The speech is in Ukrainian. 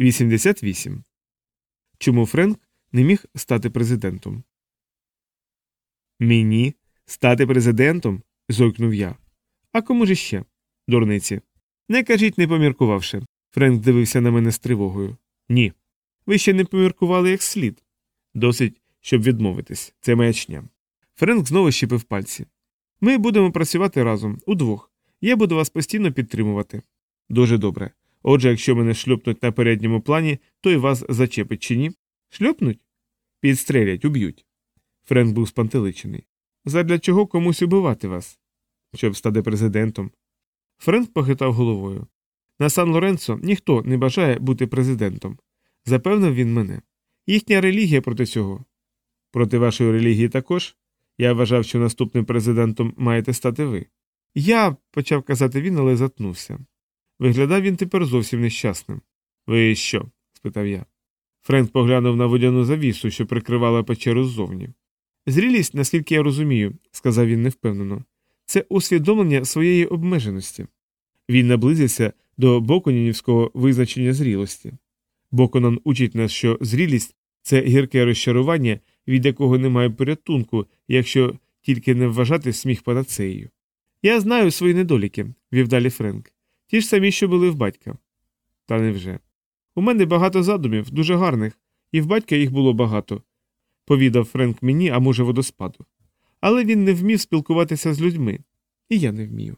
88. Чому Френк не міг стати президентом? Мені стати президентом? зойкнув я. А кому ж іще? Дурниці. Не кажіть, не поміркувавши. Френк дивився на мене з тривогою. Ні. Ви ще не поміркували як слід. Досить, щоб відмовитись. Це маячня. Френк знову щепив пальці. Ми будемо працювати разом, удвох. Я буду вас постійно підтримувати. Дуже добре. Отже, якщо мене шльопнуть на передньому плані, то й вас зачепить чи ні? Шльопнуть? Підстрелять, уб'ють. Френк був спантеличений. Задля чого комусь убивати вас? Щоб стати президентом. Френк похитав головою. На Сан Лоренцо ніхто не бажає бути президентом. Запевнив він мене. Їхня релігія проти цього. Проти вашої релігії також? Я вважав, що наступним президентом маєте стати ви. Я, почав казати він, але затнувся. Виглядав він тепер зовсім нещасним. Ви що? спитав я. Френк поглянув на водяну завісу, що прикривала печеру ззовні. Зрілість, наскільки я розумію, сказав він невпевнено, це усвідомлення своєї обмеженості. Він наблизився до Боконінівського визначення зрілості. Боконан учить нас, що зрілість це гірке розчарування, від якого немає порятунку, якщо тільки не вважати сміх панацеєю. Я знаю свої недоліки, вів далі Френк. Ті ж самі, що були в батька. Та невже. У мене багато задумів, дуже гарних, і в батька їх було багато, повідав Френк мені, а може, водоспаду. Але він не вмів спілкуватися з людьми, і я не вмію.